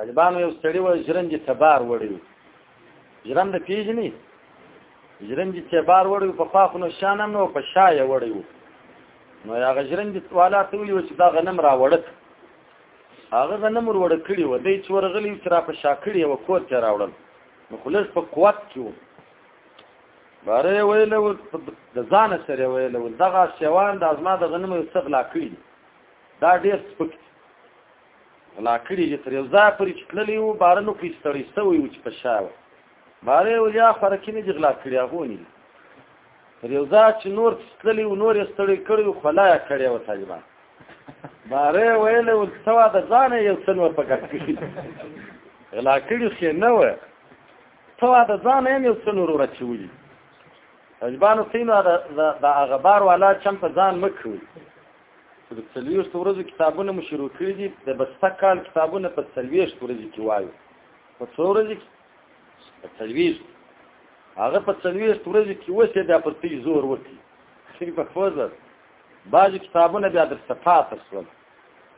طالبانو یو سړی و ژرندې ته بار وړی ژرنده پیژني ژرندې ته بار وړی په خوا خو نو شان هم نو په شا یې وړی نو هغه ژرندې والا ته ویل چې دا غنم را وړت هغه غنم ور وړ کړی و دی چې ورغلی چې را په شا کړی و کور ته راوړل نو خلص په قوت کې باره ویل د ځان سره ویل دغه شوان د ازما د غنمو څخه غلا کړی دا ډیر سپک غلا کړی چې تر یو ځای پرې چتللی وو بارنو کې ستړی سوی و چې په شاو باره ولیا فرکینه چې غلا کړی هغه ونی تر یو ځای چې نور چتللی و نور ستړی کړی خلا کړی و طالبان باره ویل ول توا د ځان یو څنور په ګټ غلا کړی خې نه و ته دا ځان یې یو څنور ورچوي اجبانو سینو دا دا غبار والا چم په ځان مکوي د څلويشت ورځو کتابونه مو شروع کړي دي د بسته کال کتابونه په څلويشت ورځې کې وایو په څو ورځې کې په څلويشت هغه په څلويشت ورځې کې وسه بیا په تي زور وتی چې په فوزر بعض کتابونه بیا د صفات سره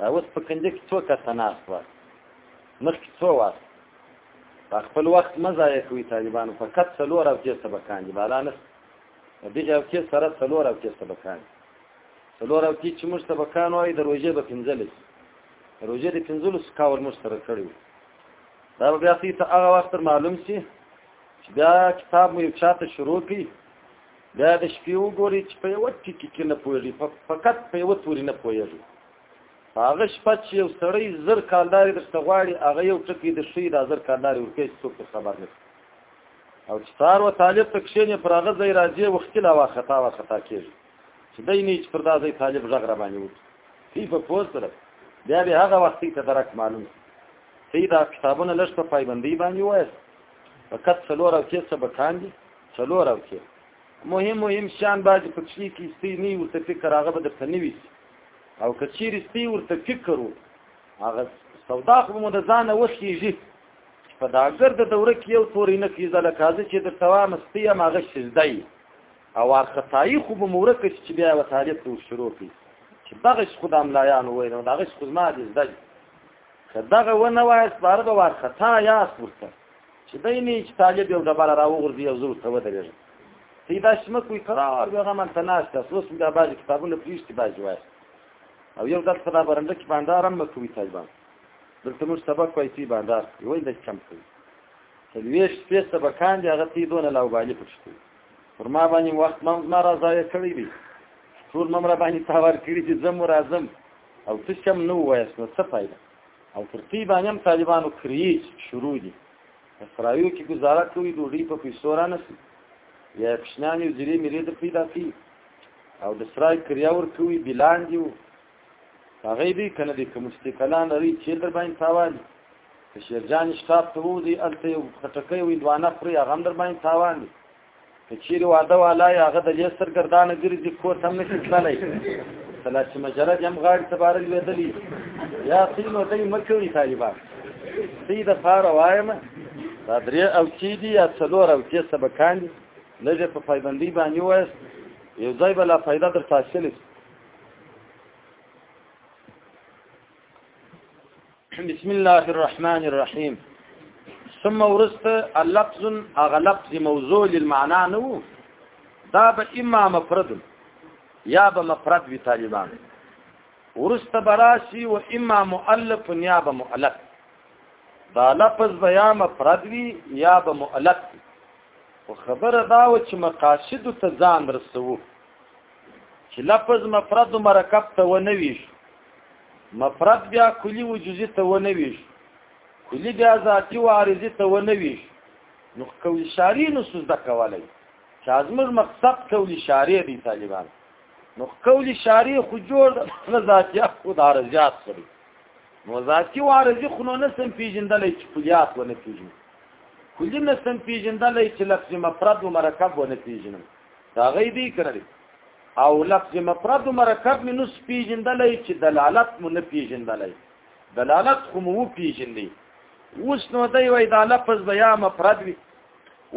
اوس په کنده کې څو کسانه اخوات مخکې څو وخت په خپل وخت مه ضایع کوي طالبانو فقط څلور او کې سبقان دي بالا نه دې یو کې سره څلور او کې سبقان څلور او کې چې موږ سبقان وایي د روژې به پنځلس روژې د پنځلس کاول موږ سره کړی دا به بیا ته هغه وخت معلوم شي چې بیا کتاب مو یو چاته شروع کړي بیا د شپې وګوري چې په یو ټکي کې نه پوهېږي فقط په یو توري نه پوهېږي هغه شپه چې یو سړی زر کالدارې درته غواړي هغه یو ټکی د شي د زر کالدارې ورکې چې څوک خبر نه او چې سار و طالب ته کښېنې پر هغه ځای راځي وختي لا وا خطا وا خطا کېږي چې دی نه چې پر دا ځای طالب غږ را باندې وکړي دی په پوه سره بیا به هغه وخت ته درک معلوم دی دا کتابونه لږ په پایبندۍ باندې وایي فقط څلور او کې څه بکان دي څلور او کې مهم مهم شان باید پکښې کې ستی نه ورته فکر هغه به درته نه وي او که چیرې ستی ورته فکر وو هغه سودا خو مو د ځانه وخیږي په دا ګرد دوره کې یو تورې نه کیزه لکه زه چې د توام ستی یم هغه شزدی او وارخطایي خو به مورک چې بیا و تاریخ ته شروع کی چې دغه خو د املایانو ویل نو دغه خو زما دې زده که دغه ونه وایست باره به وارخطا یاست ورته چې دای نه چې طالب یو ډبره راوغورځي او زور ته ودرېږي ته دا شمه کوی قرار به غم ته ناشته اوس دا باج کتابونه پریشتي باج وای او یو دغه سره برنده کې باندارم مکوي طالبان دلته موږ سبق کوي تی باندار یو د کم کوي تلويش په سبقان دی هغه تی دونه لاو باندې پښتو پر ما باندې وخت ما ما راځي کړی دی ټول ممر باندې تاور کړی چې زم راځم او څه شم نو وایس نو څه فائدہ او پر دې باندې هم طالبانو کریج شروع دي اسرایو کې گزاره کوي ډوډۍ په پیسو را نسی یا کښنان یو ځلې ملي ته پیدا کی او د سرای کریا ور کوي بلان دی هغه دې کنه دې کوم استقلال لري چې در باندې تاوان کشیرجان شتاب ته وځي الته یو خټکې وې دوانه خوري هغه در باندې تاوان دي که چیرې واده والا یا هغه د لې سرګردانه ګرځي کور ته هم نه شي تللی کله چې مجرد هم غاړې ته باره لوېدلي یا څه نو دی مه کوي طالبان څه یې دپاره وایم دا درې اوچې دي یا څلور اوچې سبکان دي لږ یې په پایبندۍ باندې ووایاست یو ځای به لا فایده درته حاصله شي بسم الله الرحمن الرحيم ثم ورست اللفظ اغه لفظ موضوع للمعنى نو دا به اما مفرد یا به مفرد وی طالبان ورست براشی و اما مؤلف یا به مؤلف دا لفظ به یا مفرد وی یا به مؤلف او خبره دا و چې مقاصد ته ځان رسوو چې لفظ مفرد مرکب ته ونوي مفرد بیا کلی و جزی ته و نویش کلی بیا ذاتی و عارضی ته و نویش نو کولی شاری نو سوزده کولی چې ازمر مقصد کولی شاری دی طالبان نو کولی شاری خو جوړ نه ذاتی خود عارضیات سری نو ذاتی و عارضی خو نو نسم پیجندلی چې کلیات و نه پیجن کلی نسم پیجندلی چې لفظ مفرد و مرکب و نه پیجنم دا غي دی کړی او لفظ مفرد مرکب مې نو پیژندلې چې دلالت مو نه پیژندلې دلالت خو مو پیژندې اوس نو دی وای دا لفظ بیا مفرد وي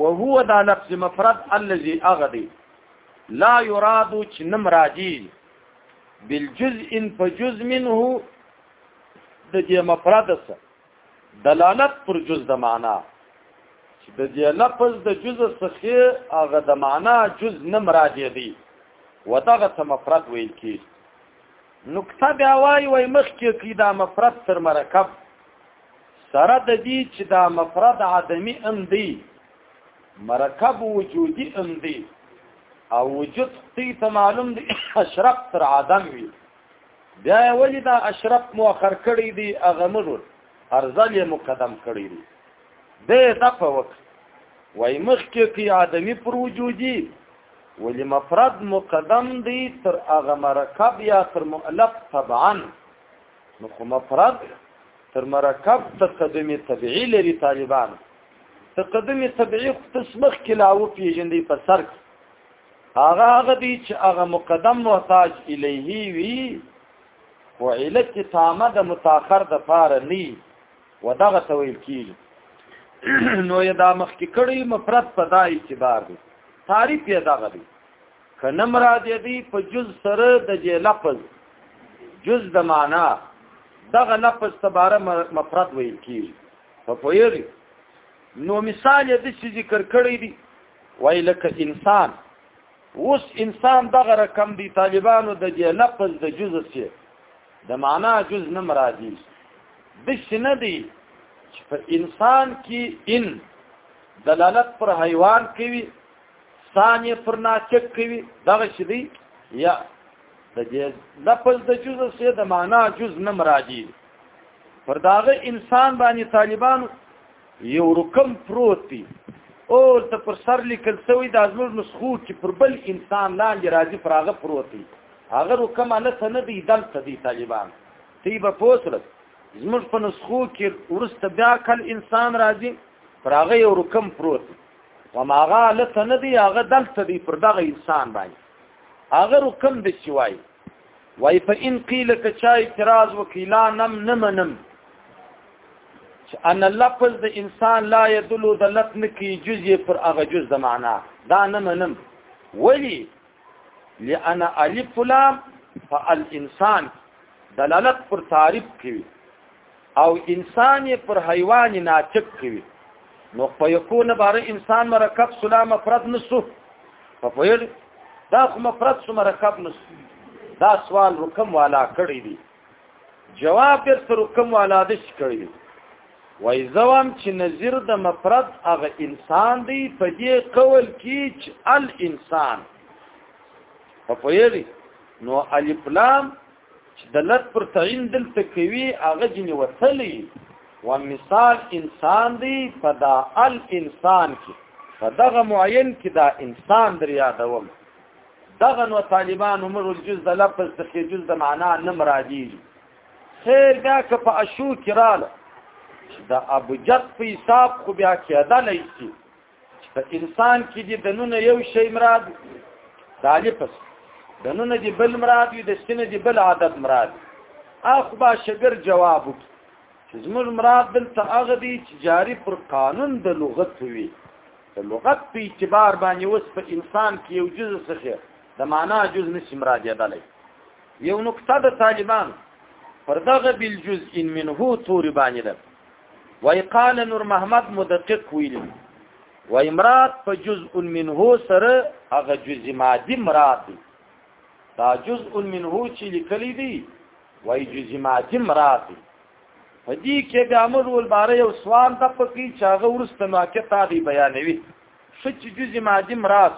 وهو دا لفظ مفرد الذي اغدي لا يراد چې نم راجي بالجزء فجزء منه د دې مفرد سره دلالت پر جز د معنا چې د دې لفظ د جز څخه هغه د معنا جز نه مراد دی ودغه ته مفرد ویل کی نقطه بیا وای وای مخ کې کی دا مفرد تر مرکب سره د دې چې دا مفرد عدمی ام دی مرکب وجودی ام دی او وجود تی ته معلوم دی اشرف تر عدم وی بیا یې ولې دا اشرف مؤخر کړی دی هغه مړول ارزل یې مقدم کړی دی دی دفع وکړ وای مخکې کې آدمی پر وجودي ولې مفرد مقدم دی تر هغه مرکب یا تر مؤلف طبعا نو خو مفرد تر مرکب تقدم طبيعي لري طالبان تقدم طبيعي تسمخ کلاو پیژندې په سر کې هغه هغه دي چې هغه مقدم محتاج الیه وی او علت چې تامه د متأخر د پار ني ودغه تویل کیږي نو یې دا مخ کې کړي مفرد په دای اعتبار دي تعریف یې دغه دي کنه مراد یې دي په جز سره د جې لفظ جز د معنا دغه لفظ تباره مفرد ویل کیږي په پویری نو مثال یې د ذکر کړی دي وای لکه انسان اوس انسان دغه رقم دی طالبانو د دې لفظ د جز سي د معنا جز نه مرادي د شنه دی چې په انسان کې ان دلالت پر حیوان کوي ثاني پر ناچک کوي دغه شدي یا د دې لفظ د جز سي د معنا جز نه مرادي پر داغه انسان باندې طالبانو یو رقم پروت دی او ته پر سر لیکل سوی د ازمر نسخو چې پر بل انسان لاندې راځي پر هغه پروت دی هغه رقم نه ته نه دی دلته دی طالبان تی به پوسره زموږ په نسخو کې ورسته بیا کل انسان راځي پر هغه یو رقم پروت دی و ما هغه لته نه دی هغه دلته دی پر دغه انسان باندې هغه رقم د شوای وای په ان قیل که چا اعتراض وکړي لا نم نه منم چې ان لفظ د انسان لا يدل دلت نکي جزء پر هغه جز د معنا دا نه منم ولی لأن الف لام فالانسان دلالت پر تعریف کوي او انسان یې پر حیوان ناچک کوي نو په یکون باره انسان مرکب سلا مفرد نسو په پیر دا خو مفرد سو مرکب نسو دا سوال رکم والا کړی دی جواب یې سر رکم والا د کړی دی وای زوام چې نظر د مفرد هغه انسان دی په دې قول کې چې الانسان په پیر نو الف لام چې د لت پر تعین دلته کوي هغه جنې وتلی و مثال انسان دی په دا ال انسان کې په دغه معین کې دا انسان در یادوم دغه نو طالبان عمر الجز د لفظ د جز د معنا نه مرادي خیر دا که په اشو کې رااله د ابجد په حساب خو بیا کېدلی شي په انسان کې دي د نونه یو شی مراد دالفس د نونه دي بل مراد وي د سینې دي بل عدد مراد اخ با شګر جواب چې زموږ مراد دلته هغه دي چې جاری پر قانون د لغت وي د لغت په اعتبار باندې اوس په انسان کې یو جز څخه د معنا جز نشي مراد یادلای یو نقطه د طالبان پر دغه بل جزء منه تور باندې ده وای قال نور محمد مدقق ویل وای مراد په جزء منه سره هغه جزء مادي مراد دی دا جزء منه چې لیکل دي وای جزء مادي مراد دی په دې کې د امر ول باره یو سوال د پکې چاغه ورسته نو کې تا دی بیانوي شچ جزء مادي مراد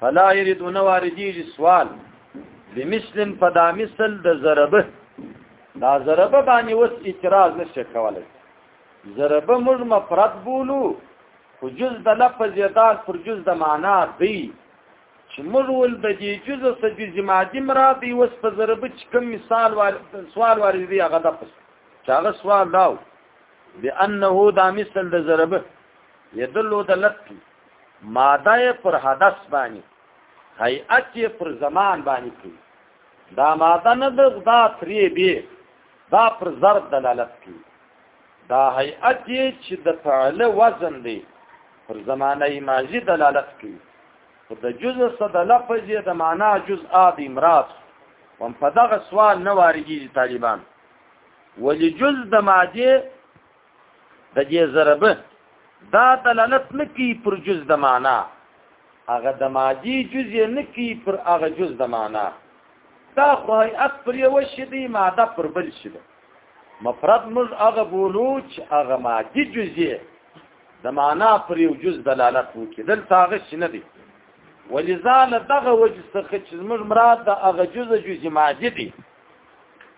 فلا يريد ان واردي سوال لمثل فدا مثل د ضربه دا ضربه باندې وس اعتراض نشه کولای ضربه موږ مفرد بولو خو جز د لفظ یدار پر جز د معنا دی چې موږ ول د دې جز او سجز مادي مراد دی وس په ضربه چې کوم مثال وار سوال وارد دی هغه د پس چاغه سوال داو بانه دا مثل د ضربه يدلو دلت کی ماده پر حدث باندې هيئت پر زمان باندې کوي دا ماده نه د دا تری بی دا پر ضرب دلالت کوي دا هيئت چې د فعل وزن دی پر زمانه ماضی دلالت کوي خو د جزء صد لفظ د معنا جزء اد امرات وم په دغه سوال نه واريږي طالبان ولی جزء د ماده د دې ضرب دا دلالت نکي پر جز د معنا هغه د ماجی جز یې نکي پر هغه جز د معنا دا خو هيئت پر یو شی دی ماده پر بل شی ده مفرد موږ هغه بولو چې هغه ماجی جز یې د معنا پر یو جز دلالت وکړي دلته هغه شی نه دی ولذا له دغه وجه څخه چې موږ مراد د هغه جز جز ماجی دی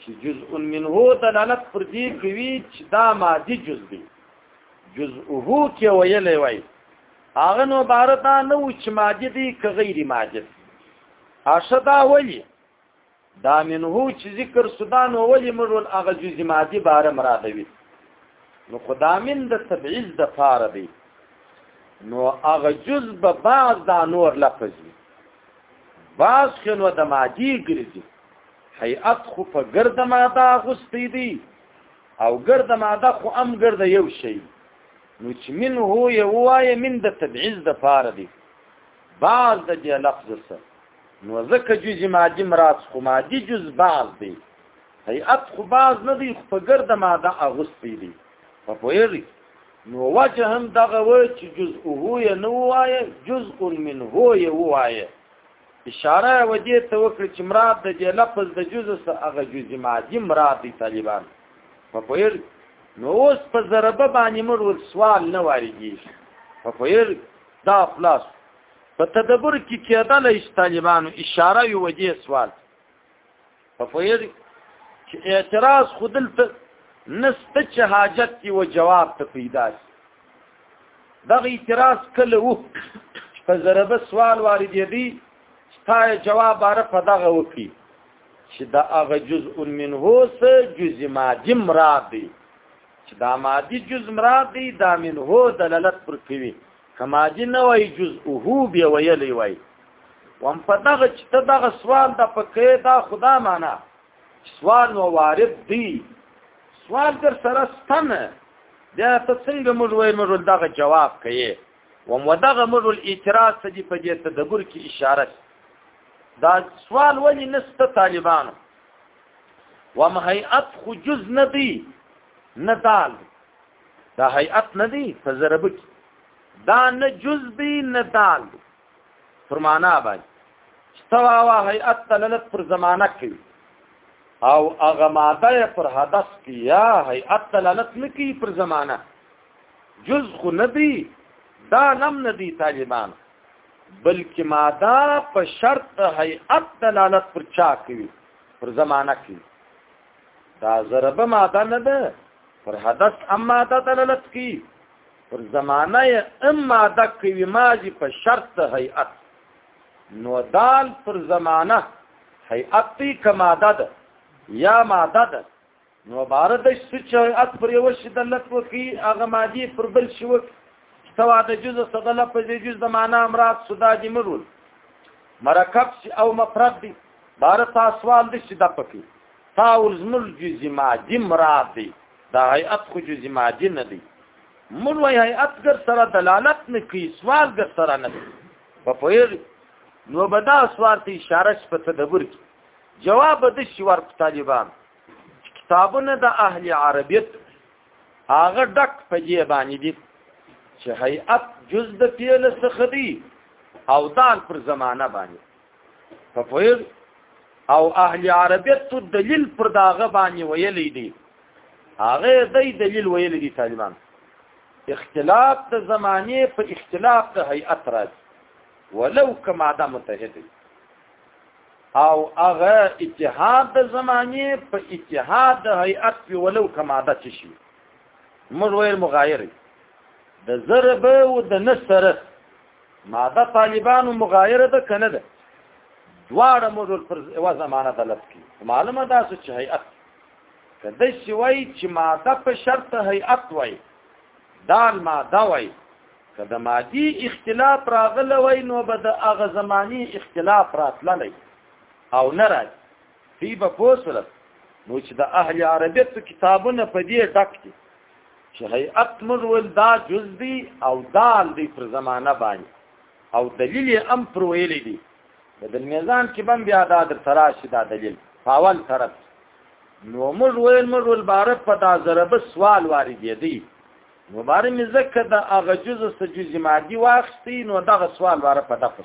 چې جزء منه دلالت پر دې کوي چې دا مادي جز دی جزءه کې ویلې وای هغه نو بارتا نه و چې مادي دی که غیر مادي اشدا ولی دا منه چې ذکر سودان ولی مرول هغه جز مادي بار مرادوي نو خدامن د تبعیض د فار دی نو هغه جز به بعض دا نور لفظ وي بعض خنو د مادي ګرځي هيئت خو په ګرد ماده غوستې دي او ګرد ماده خو ام ګرد یو شی نو چې من هو یو وای من د تبعیض د فار دي بعض د دې لفظ سره نو ځکه جز مادي مراد خو مادي جز بعض دي هيئت خو بعض نه دي خو په ګرد ماده غوستې دي په پوهیږي نو وجه هم دغه و چې جزء هو یا نو وای جزء من هو یا وای اشاره ودی ته وکړه چې مراد د دې لفظ د جز سره هغه جز مادي مراد دی طالبان په پیر نو اوس په ضربه باندې مر ور سوال نه واردی په پیر دا خلاص په تدبر کې کېدل ایست طالبانو اشاره یو ودی سوال په فویری چې اعتراض خودل ته نست چې حاجت دی و جواب ته پیدا شي دغه اعتراض کله وو په ضربه سوال وارد دی تا جواب بار په دغه وکی چې دا هغه جزء منه سه جزء مادي مراد دی چې دا مادي جزء مراد دی دا منه دلالت پر کوي کما دي نه وای جزءه بیا ویلی وای وم په دغه چې ته دغه سوال د پکې دا خدا معنا سوال نو وارد دی سوال در سره ستنه بیا ته څنګه موږ وای موږ دغه جواب کوي وم ودغه موږ اعتراض ته دی په دې تدبر کې اشاره دا سوال ولې نسته طالبانو وم هيئت خو جز نه دی نه دال دا هيئت نه دی په ضرب کې دا نه جز دی نه دال دی پر معنا باندې استوا وا هيئت تللت پر زمانہ کې او هغه ماده پر حدث کې یا هيئت تللت نه کې پر زمانہ جز خو نه دی دا لم نه دی طالبان بلکې ماده په شرط هيئت دلالت پر چا کوي پر زمانہ کې دا ضربه ماده نه ده پر حدث اما د دلالت کی پر زمانه اما د کوي ماضي په شرط هيئت نو دال پر زمانه هيئت تی کما دد یا ماده ده نو عبارت د سچ هيئت پر یو شی دلالت وکي هغه ماضي پر بل شی وکي سوا د جز صد لفظ جز د معنا امراد صدا دي مرول مرکب او مفرد دي بار تاسوال دي چې د پکې تاول زمل جزی مادی مراد دی دا هیئت خو جزی مادی نه دی مول وای هیئت ګر سره دلالت نه کوي سوال ګر سره نه کوي په پویر نو بدا سوال ته اشاره په تدبر کې جواب د شوار طالبان کتابونه د اهل عربیت هغه ډک په جې باندې دي چې هیئت جز د پیل څخه دی او دال پر زمانہ باندې په پوهیږ او اهل عربیت دلیل پر داغه باندې ویلې دي هغه دای دلیل ویلې دي طالبان اختلاف د زمانه په اختلاف د هيئت راځي ولو کما دا متحد او هغه اتحاد د زمانه په اتحاد د هيئت په ولو کما دا چی شي موږ ویل مغایر د ضرب او د نصر ماده طالبانو مغایره ده کنه ده دواړه موضوع پر یو زمانه طلب کی معلومه ده چې هيئت کله چې وای چې ماده په شرط هيئت وای دال ماده وای کله مادي اختلاف راغله وای نو به د اغه زماني اختلاف راتللی او نه راځي فی به پوسره نو چې د اهل عربیت کتابونه په دې ډک دي چې هيئت موږ ول دا جز دي او دال دي پر زمانہ باندې او دلیل یې ام پر ویل دي د میزان کې بم بیا دا در تراشي دا دلیل فاول طرف نو موږ ویل موږ ول بار په دا ضرب سوال وارد دي مبارم زکه د اغه جز سجز مادي واخستي نو دغه سوال واره په دغه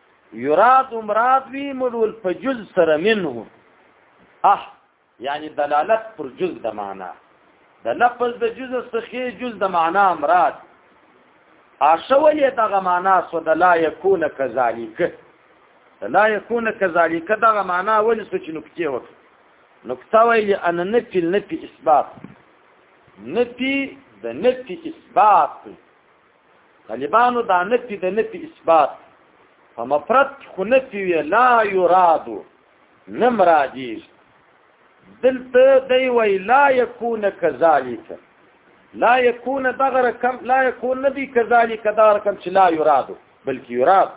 یراد مراد وی ملول په جز سره منه اه یعنی دلالت پر جز د معنا د لفظ د جز څخه جز د معنا مراد اشولې دغه معنا سو د لا یکون کذالک لا یکون کذالک دغه معنا ولې سوچ نکته وک نکته ویل ان نفي نفي اثبات نفي د نفي اثبات طالبانو دا نفي د نفي اثبات په مفرد خو نفي وی لا يراد نم راجیش دلته دی وی لا يكون كذلك لا يكون دغره کم لا يكون نبي كذلك دار کم چې لا يراد بلکې يراد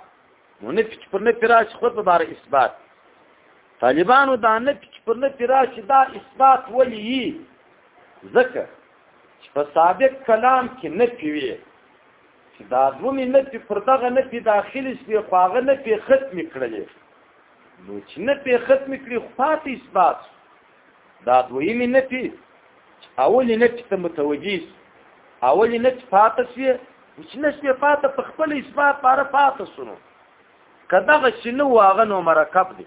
نو نفي چې پر نفي راشي خو په بار اثبات طالبانو دا نفي چې پر نفي راشي دا اثبات ولي ځکه چې په سابق کلام کې نه پیوي چې دا دومې نه پی پر دغه نه پی داخلي سپي خو هغه نه پی ختم کړلې نو چې نه پی ختم کړي خو پاتې اثبات دا دویمې نه پی اولې نه پی ته متوجیس اولې نه پی پاتې سوی چې نه سپي پاتې په خپل اثبات پاره پاتې سونو کداغه شنو واغه نو مرکب دي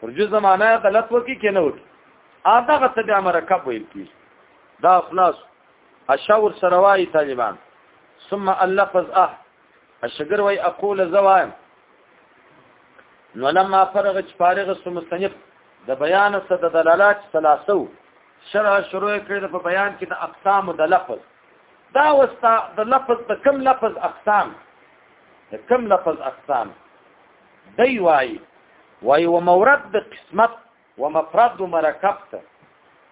پر جز معنا غلط وکي کنه وکي اته غته بیا مرکب ویل کی دا خلاص اشاور سروای طالبان ثم اللفظ اه الشجر وای اقول زوایم نو لما فرغ فارغ سو مستنف د بیان څخه د دلالات ثلاثو شرح شروع کړی په بیان کې د اقسام د لفظ دا وستا د لفظ د کم لفظ اقسام د کم لفظ اقسام دی وای وای و مورد د قسمت و مفرد و مرکب ته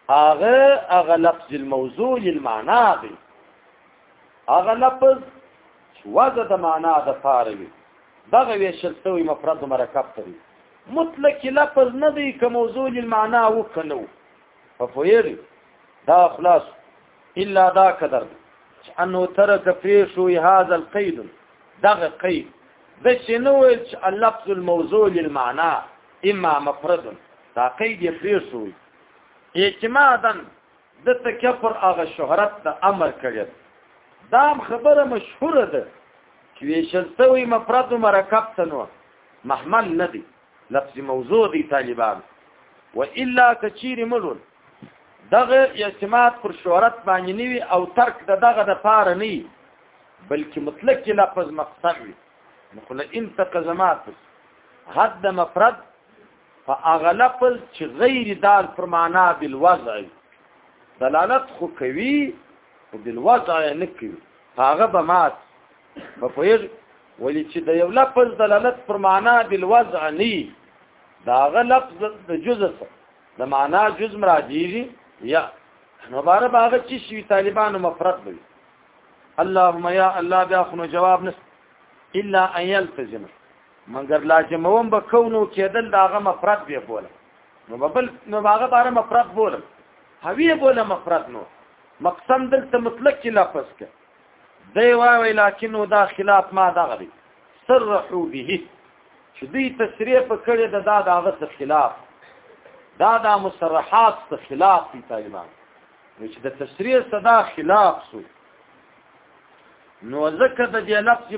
هغه هغه لفظ الموضوع للمعنا دی هغه لفظ چې وزه د معنا د پاره وي دغه ویشل سوی مفرد و مرکب ته دی مطلق لفظ نه دی که موضوع للمعنا وکنو ففویل دا خلاص الا دا قدر انه ترک پریشو هذا القيد دغه قید د شنو ویل چې اللفظ الموضوع للمعنى اما مفرد دا قید یې پریشو اعتمادا د تکفر هغه شهرت د امر کړی دا خبره مشهوره ده چې ویشلتوي مفرد مرکب تنو محمل ندی لفظ موضوع دی طالبان و الا کچیر ملون دغه اعتماد پر شهرت باندې نیوي او ترک د دغه د پاره نه بلکې مطلق کې لفظ مقصد وي نو خو ان تقزمات حد مفرد فاغلب چې غیر دال پر معنا بالوضع دلالت خو کوي او بالوضع نه کوي هغه به مات په پوهیږي ولې چې د یو لفظ دلالت پر معنا بالوضع نه داغه لفظ د جزء د معنا جز مرادیږي یا نو بار باغ چې شي طالبانو مفرد وي اللهم یا الله بیا خو نو جواب نس الا ان يلتزم مګر لازموم به کونو کېدل داغه مفرد به بوله نو بل نو هغه بار مفرد بوله هوی بوله مفرد نو مقسم دلته مطلق کې لفظ کې دی وای لکن دا خلاف ما دغه دی صرحو به چې دوی تشریح په کړې ده دا د هغه څه خلاف دا د مصرحات څه خلاف دي طالبان نو چې د تشریح صدا خلاف سو نو ځکه د دې لفظ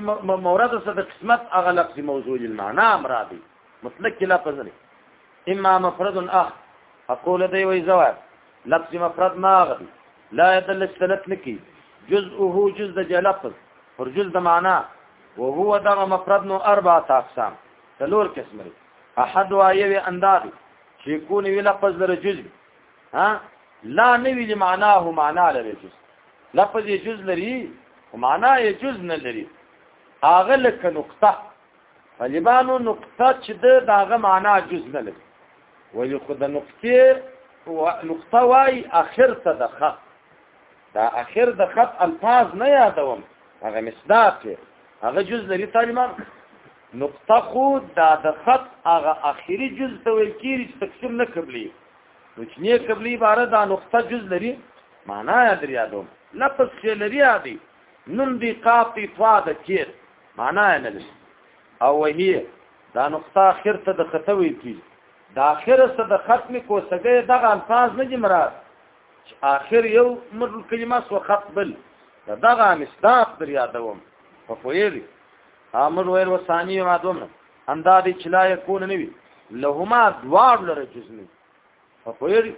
مورد سره د قسمت هغه لفظ موضوع المعنى مرادي مطلق لفظ نه اما مفرد اخ اقول دی وی زواب لفظ مفرد ما غدي لا يدل السلت لكي جزءه جز د لفظ پر جز د معنا وهو دغه مفرد نو اربعه اقسام څلور قسم لري احد وايوي اندادي چې يكون وی لفظ لري جز ها لا نوي لمعناه معنا لري جز لفظ یې جز لري او معنا یې جز نه لري هغه لکه نقطه فلبانو نقطه چې دغه معنا جز نه لري ولی خو د نقطې و نقطه وای اخر ته د خط دا اخر د خط الفاظ نه یادوم هغه مصداق هغه جز لري طالبان نقطه خو دا د خط هغه اخیری جز ته ویل کیږي چې تکثیر نه قبلي نو چې نه قبلي عبارت دا نقطه جز لري معنا یې در یادوم لفظ چې لري عادي نن دی قاف طا د چیر معنا یې نه لري او وهي دا نقطه اخر ته د خطه ویل کی دا اخر څه د ختم کوسګه دغه الفاظ نه دي مراد چې اخر یو مر کلمه سو خط بل دغه مصداق در یادوم په فویری امر ویل وسانی ما دوم انداد چې لا یکون نوی لهما دوار لره جزمی په فویری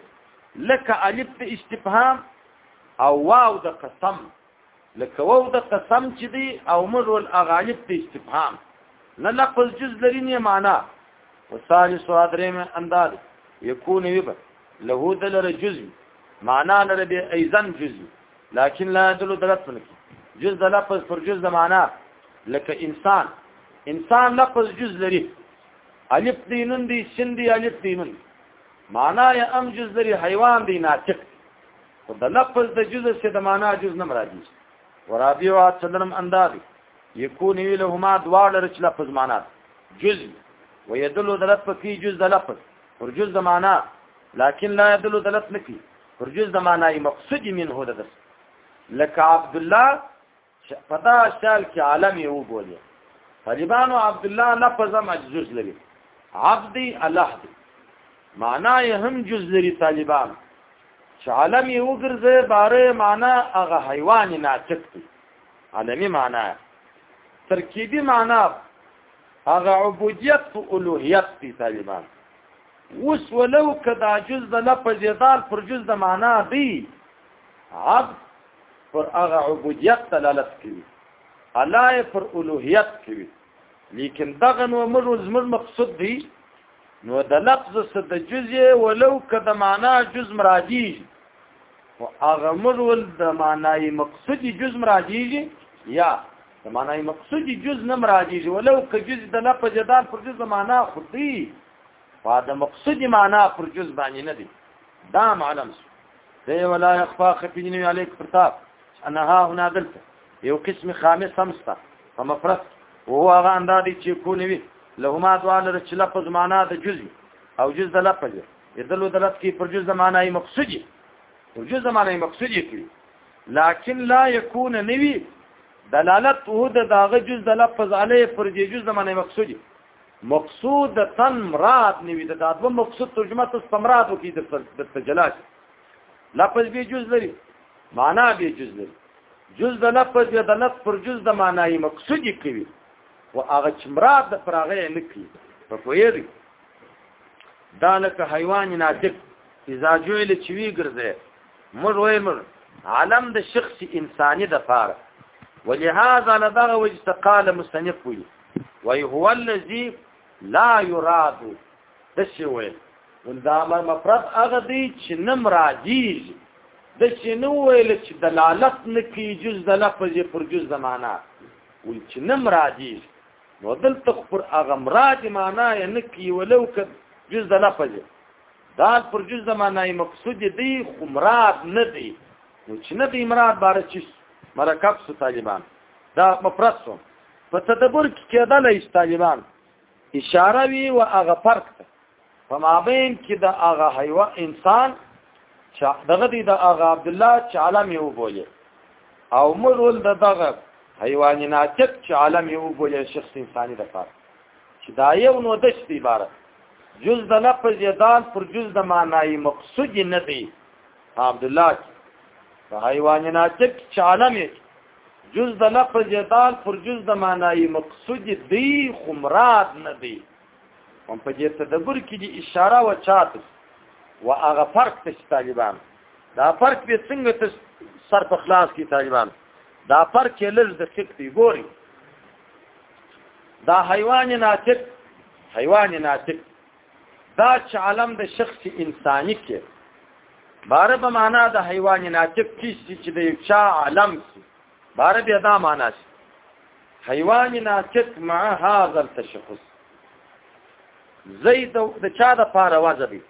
لکه الف د استفهام او واو د قسم لکه وو د قسم چې دی او مرول اغالب د استفهام نه لفظ جز لري نه معنا وثالث ادریم انداز يكون يبه له دلر جز معنا لري به ايزن جز لكن لا يدل دلت منك جز د لفظ پر جز د معنا لکه انسان انسان لفظ جز لري الف دی نون دی سین دی الف دی نون معنا یا ام جز لري حیوان دی ناطق خو د لفظ د جزء سره د معنا جز نه مرادي ورابي او څلرم اندازي يكون لهما دوار لرچ لفظ معنا جزء ويدل دلت په کې جز د لفظ پر جز د معنا لكن لا يدل دلت نکي پر جز د معنا مقصود منه د لك عبد الله پتا شال کې عالم یې وبولي طالبانو عبد الله لفظ مجزوز لري عبد الله دی معنا یې هم جز لري طالبان چې عالم یې وګرځي باره معنا هغه حیوان ناچک دی عالمي معنا ترکیبی معنا هغه عبودیت او الوهیت دی طالبان اوس ولو کدا جز د لفظ دال پر جز د معنا دی عبد پر هغه عبودیت دلالت کوي الله یې پر الوهیت کوي لیکن دغه نو موږ زموږ مقصود دی نو د لفظ څخه د جزء ولو کده معنا جز مرادی او هغه موږ ول د معنی مقصودی جز مرادی یا د معنی مقصودی جز نه مرادی ولو که جز د لفظ جدال پر جز معنا خودی فاده مقصودی معنا پر جز باندې نه دی دا معلوم دی ولا يخفى خفيني عليك فرتاب انها هنا دلته یو قسم خامس همسته په مفرد وهو هغه اندادي چې کونی وي لهما دواله د لفظ معنا د جز او جز د لفظ یدلو دلت کې پر جز د معنی مقصودی پر جز د معنی مقصودی کې لكن لا يكون نوي دلالت هو د داغه جز د لفظ علی پر جز د معنی مقصودی مقصود تن مراد نیوی د دادو مقصود ترجمه تاسو په مرادو کې د تجلاش لفظ به جز لري معنا به جز لري جز د لفظ یا د لفظ پر جز د معنی مقصود کوي او هغه چې مراد د فراغه نه کوي په پوهیږي دا لکه حیوان ناطق اذا جوړ چې وی ګرځي مر وای مر عالم د شخص انساني د فار ولهذا لدغه وجه تقال مستنف وي وای هو الذی لا یراد د څه ویل ولدا امر مفرد هغه دی چې نه مرادیږ د څه نو ویل چې دلالت نه کی جز د لفظ پر جز د معنا وی چې نه مرادیږ نو دلته پر هغه مراد معنا یې نه کی ولو که جز د لفظ دا پر جز د معنا یې مقصود دی خو مراد نه دی نو چې نه دی مراد بار چې مرکب سو طالبان دا مفرد سو په تدبر کې کېدل ایس طالبان اشاره وی او هغه فرق ده په مابین کې د هغه حیوا انسان چې دغه دی د هغه عبد الله چې عالم یو بوله او مرول د دغه حیوان ناطق چې عالم یو بوله شخص انساني د فرق چې دا یو نو د شت عبارت جز د لفظ یدان پر جز د معنی مقصود نه دی عبد الله چې حیوان ناطق چې عالم یو جز د لفظ جدال پر جز د معنی مقصود دی خو مراد نه دی هم په دې تدبر کې دی اشاره و چاته و هغه فرق ته طالبان دا فرق به څنګه ته سر په خلاص کې طالبان دا فرق یې لږ د فکر دی ګوري دا حیوان ناطق حیوان ناطق دا چې عالم د شخص انساني کې بار په معنا د حیوان ناطق کې چې د یو چا عالم کې بار بیا دا معنا شي حیوان ناطق مع هذا التشخص زید د چا د پاره وځي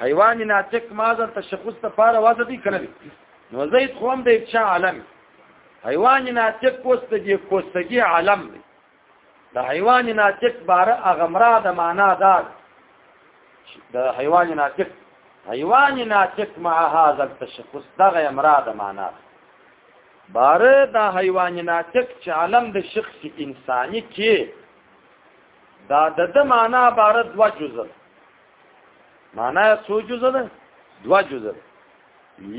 حیوان ناطق مع هذا التشخص د پاره وځي کنه نو زید خو هم د یو چا عالم حیوان ناطق کوست دی کوستګي عالم دی د حیوان ناطق بار اغمرا د معنا دار د حیوان ناطق حیوان ناطق مع هذا التشخص دغه امرا د معنا بار د حیوان ناطق چې عالم د شخص انساني کې دا د د معنا بار دوا جزء معنا څو جزء ده دوا جزء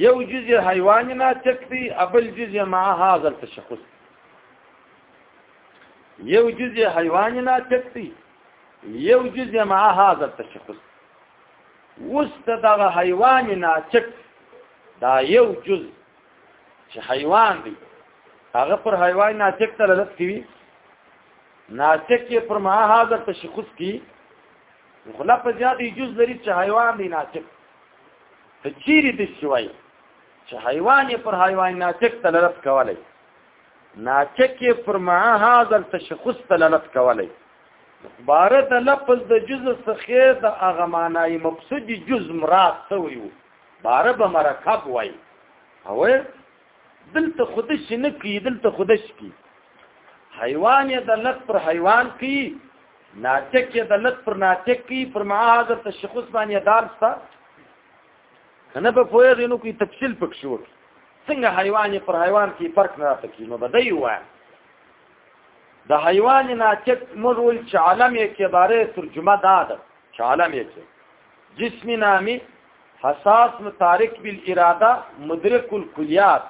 یو جزء حیوان ناطق دی ابل جزء مع هذا التشخص یو جز حیوان ناطق دی یو جز مع هذا التشخص وست دغه حیوان ناطق دا یو جز چې حیوان دی هغه پر حیوان ناطق ته لږ کوي ناطق یې پر مع هذا التشخص کی خلا په زیاتې جز لري چې حیوان دی ناطق ته چیرې د شوی چې حیوان پر حیوان ناطق تلرف کولای ناچک یې پر مع هذا التشخص دلالت کولی باره د لفظ د جز څخه د هغه معنی مقصود جز مراد سوی وو باره به مرکب وای او دلته خودش نه کی دلته خودش کی حیوان یې د لک پر حیوان کی ناچک یې د لک پر ناچک کی پر معاذ تشخص باندې دال ستا کنه په پوهه غینو کې تفصیل پک شو څنګه حیوان پر حیوان کې فرق نه راته کینو بدای وای د حیوان نه چې موږ ول چې عالم یې کې باره ترجمه دا ده چې عالم یې کې جسم نامي حساس متارک بالاراده مدرک الکلیات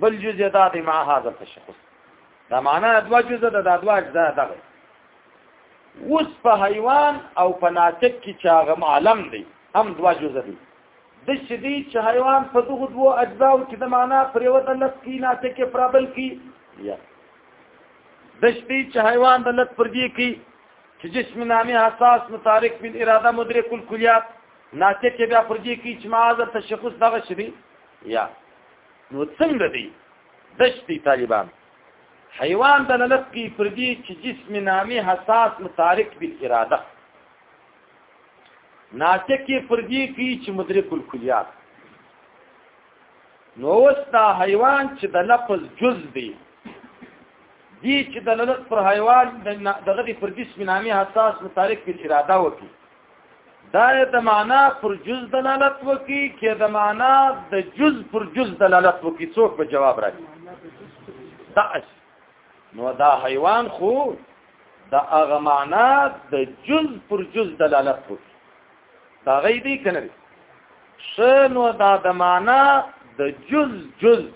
بل جز دا دی مع هذا التشخص دا معنا دوا جز دا دا دوا اجزا دا غي اوس په حیوان او په ناطق کې چاغه معلم دی هم دوا جز دی د شدی چې حیوان په دغه دوه اجزا او کې د معنا پریوت لس کې ناطق کې پرابل کې یا د شدی چې حیوان د لس پر دی کې چې جسم نامي حساس متارک من اراده مدرک الکلیات ناطق کې بیا پر دی کې چې معاذ تشخص دغه شدی یا نو څنګه دی دشتي طالبان حیوان دلالت کوي پر دې چې جسم نامي حساس متارک بالاراده ناچکی پر دې کوي چې مدرک الکلیات نو اوس دا حیوان چې د لفظ جز دی دي چې دلالت پر حیوان دغه پر جسم نامي حساس متارک بالاراده وکړي دا د معنا پر جز دلالت وکي کې د معنا د جز پر جز دلالت وکي څوک په جواب راځي دا نو دا حیوان خو دا هغه معنا د جز پر جز دلالت وکي دا غي دي کنه شنو دا د معنا د جز جز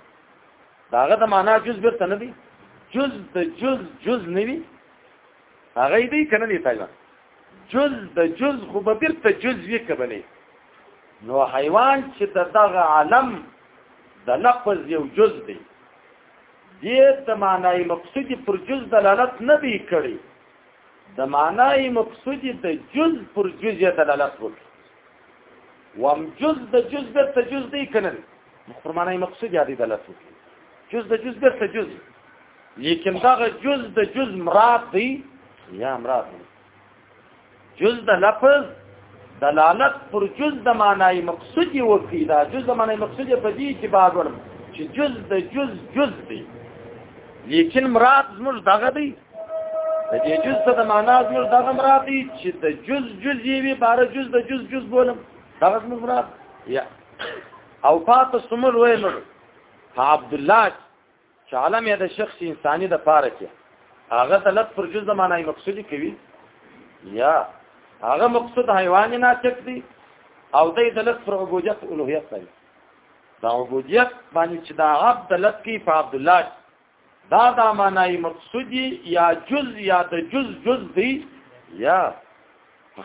داغه د معنا جز برته نه دي جز د جز جز نه وي هغه دې کنه دي تایوان جز د جز خو به بیرته جز وی کبلی نو حیوان چې د دغه عالم د لفظ یو جز دی دې د معنی مقصودی پر جز دلالت نه دی کړی د معنی مقصودی د جز پر جز دلالت وکړي وام جز د جز د تجز دی کنه پر معنی مقصودی عادي دلالت وکړي جز د جز د تجز لیکن دغه جز د جز مراد دی یا مراد دی جز د لفظ دلالت پر جز د معنی مقصود یو کی دا جز د معنی مقصود په دې کې بار ورم چې جز د جز جز دی لیکن مراد زموږ دغه دی د دې جز څه د معنا زموږ دغه مراد دی چې د جز جز یې وی بار جز د جز جز بولم دغه زموږ مراد یا او پاتې سمول وای نو عبد الله چې عالم یا د شخص انساني د پاره کې هغه د لفظ پر جز معنی مقصودی کوي یا هغه مقصود حیوان نه چک دی او د د لفظ پر عبودیت اولوهیت دی دا عبودیت باندې چې دا عبد د لفظ کې په عبد الله دا دا معنی مقصودی یا جز یا د جز جز دی یا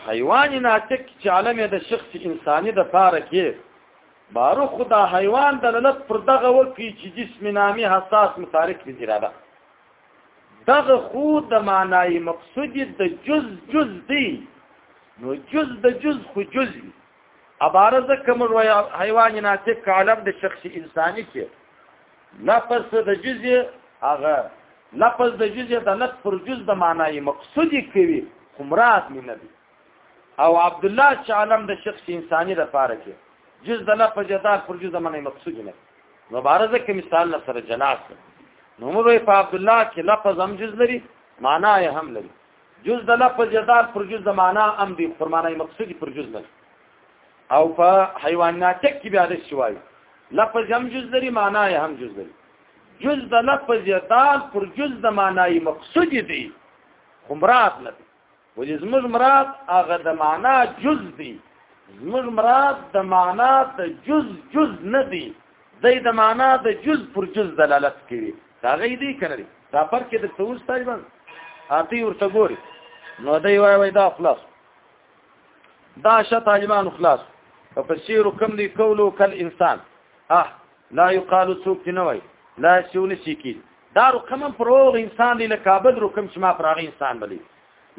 حیوان نه چک چې عالم د شخص انساني د پاره کې بارو خدا حیوان دلالت پر دغه وکی چې جسم نامی حساس متحرک دی اراده دغه خو د معنای مقصود د جز جز دی نو جز د جز خو جز دی عبارت د کوم حیوان ناتق عالم د شخص انساني کې لفظ د جز هغه لفظ د جز د لفظ پر جز د معنای مقصود کوي خو مراد نه دی او عبد الله چالم د شخص انساني د پاره کې جز د لفظ جزار پر جز منه مقصود نه مبارزه کې مثال نه سره جناس نو مو په عبد الله کې لفظ هم جز لري معنا یې هم لري جز د لفظ جزار پر جز د معنا هم دی پر معنا مقصود پر جز نه او په حیوانات کې بیا د شوای لفظ هم جز لري معنا یې هم جز لري جز د لفظ جزار پر جز د معنا مقصود دی خمرات نه ولې زموږ مراد هغه د معنا جز دی زموږ مراد د معنا د جز جز نه دی دای د معنا د جز پر جز دلالت کوي هغه دی کنه دا پر کې د توس تایبان اتی ورته ګوري نو دی وای وای دا خلاص دا شت طالبان خلاص په سیرو کم دی کولو کل انسان اه لا یقال څوک نه وای لا سیونه سیکی دا رقم پروغ انسان دی لکابد رقم چې ما پراغ انسان بلی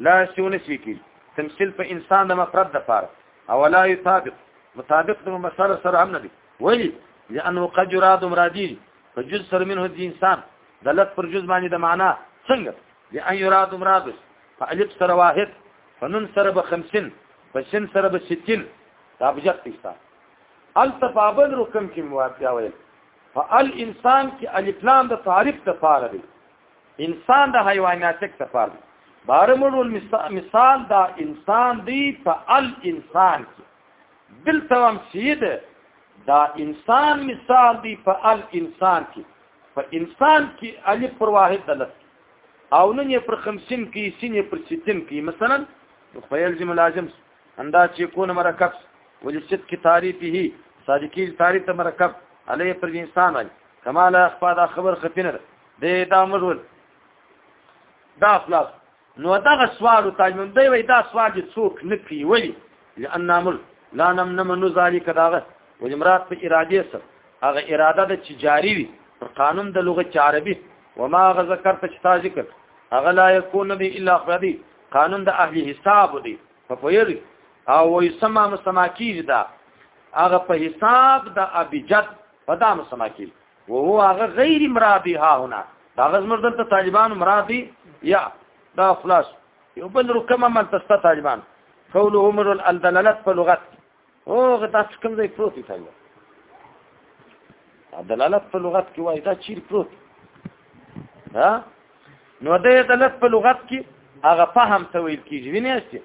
لا سیونه سیکی تمثيل په انسان د مفرد د پاره او لا يطابق مطابق د مسله سره هم نه دی ولی لانه قد يراد مرادي په جز سره منه د انسان دلت پر جز باندې د معنا څنګه لان يراد مراد فالف سره واحد فنن سره ب 50 فسن سره ب 60 دا بجټ پیسه التفابل رکن کې مواقع وي فال انسان کې الف لام د تعریف د پاره دی انسان د حیواناتک د پاره دی بارمړو مثال دا انسان دی فال انسان کې دلته هم سید دا انسان مثال دی فال انسان کې په انسان کې الف پر واحد دلت او نن یې پر 50 کې سینې پر 60 کې مثلا خیال زم لازم انداز يكون مركب ولصدق تعريفه صادقي تعريف ته مرکب عليه پر انسان باندې کمال اخفا دا خبر خفینه ده د دا مزول دا خلاص نو دغه سوال ته من دی وای دا سوال چې څوک نه کوي ولی لأن امر لا نم نم نو ذالک داغه ولې مراد په اراده سره هغه اراده د تجاری وي قانون د لغت عربي وما غذكرت چې تا ذکر هغه لا يكون به الا خدي قانون د اهل حساب دی په پویری او وې سما مسما کیږي دا هغه په حساب د ابجد په دا مسما کیږي او هو هغه غیر مرادی ها هنا دا غزمر دلته طالبان مرادی یا دا خلاص یو بل رکمه من تست طالبان قوله عمر الدلالت په لغت او دا څه کوم ځای پروت دی څنګه دلالت په لغت کې وایي دا چیر پروت ها نو د دلالت په لغت کې هغه فهم ته ویل کیږي وینې چې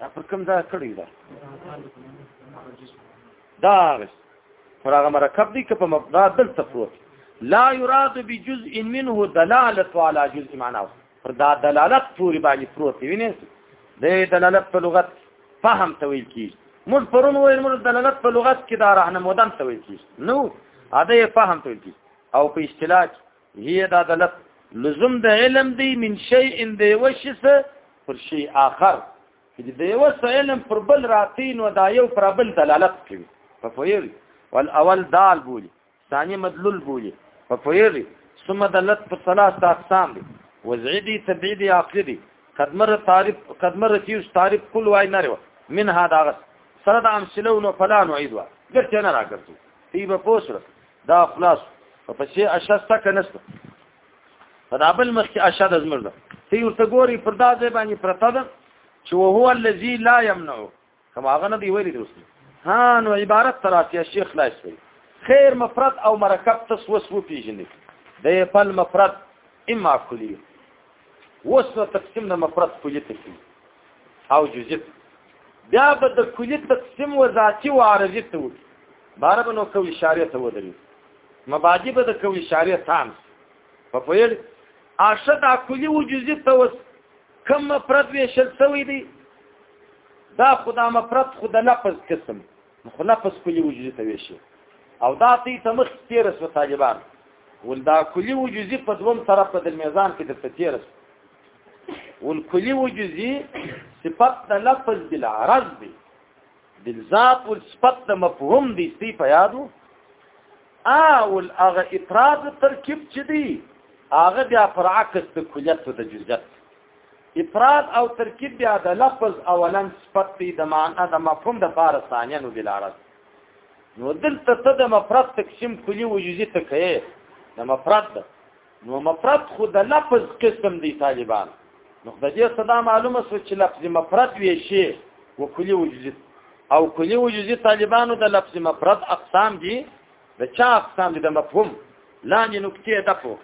دا پر کوم ځای کړی دا دا پر هغه مرکب دی که په مبدا دلته پروت لا يراد بجزء منه دلاله على جزء معناه پر دا دلالت پوری باندې پروت دی وینئ د دلالت په لغت فهم ته ویل کیږي موږ پرون ویل موږ دلالت په لغت کې دا راهنمودن ته ویل کیږي نو اده فهم ته ویل کیږي او په اصطلاح هي دا دلالت لزوم د علم دی من شیء دی وشس پر شی آخر چې د یو علم پر بل راتین و دا یو پر بل دلالت کوي په فویل والاول دال بولی ثاني مدلول بولی په فویری ثم دلت په ثلاث اقسام دي وضعي دي طبيعي دي عقلي دي قدمر تعریف قدمر تیوس تعریف کل وای نه ریو من ها دا سره د امثله نو فلان وعید وا ګرته نه راګرځو تی به پوسره دا خلاص په پسې اشسته کنست په دابل مخ کې اشد ازمر ده تی ورته ګوري پر دا ځای باندې پرتا ده چې هو الذی لا یمنعو کوم هغه نه دی ویلي دوستي ها نو عبارت تراتیا شیخ لاس کوي خیر مفرد او مرکب تس وس و پیژني د پل مفرد اما کلی وس نو تقسیم د مفرد کلی تقسیم او جزئی بیا به د کلی تقسیم و ذاتی و عارضی ته وي بار به نو کو اشاره ته ودري مبادی به د کو اشاره تام په پویل ارشد کلی و جزئی ته وس کم مفرد ویشل سوی دی دا خدا مفرد خود لفظ قسم خو لفظ کلی وجودی ته ویشي او دا تی تمخ تیرس و طالبان ول دا کلی وجودی په دوم طرف په میزان کې درته تیرس ول کلی وجودی صفت د لفظ بالعرض دی بالذات والصفت د مفهوم دی ستی په یادو او هغه افراد ترکیب چې دی هغه بیا پر عکس د کلیت او د جزئیت افراد او ترکیب بیا د لفظ اولا صفت دی د معنی د مفهوم د فار ثانیا نو بل عرض نو دلته ته د مفرد تقسیم کلی او جزئی ته کوي د مفرد نو مفرد خو د لفظ قسم دی طالبان نو د دې صدا معلومه سو چې لفظ مفرد وی شي او کلی وجودي او کلی وجودي طالبانو د لفظ مفرد اقسام دي د چا اقسام دي د مفهوم لاندې نکته ده په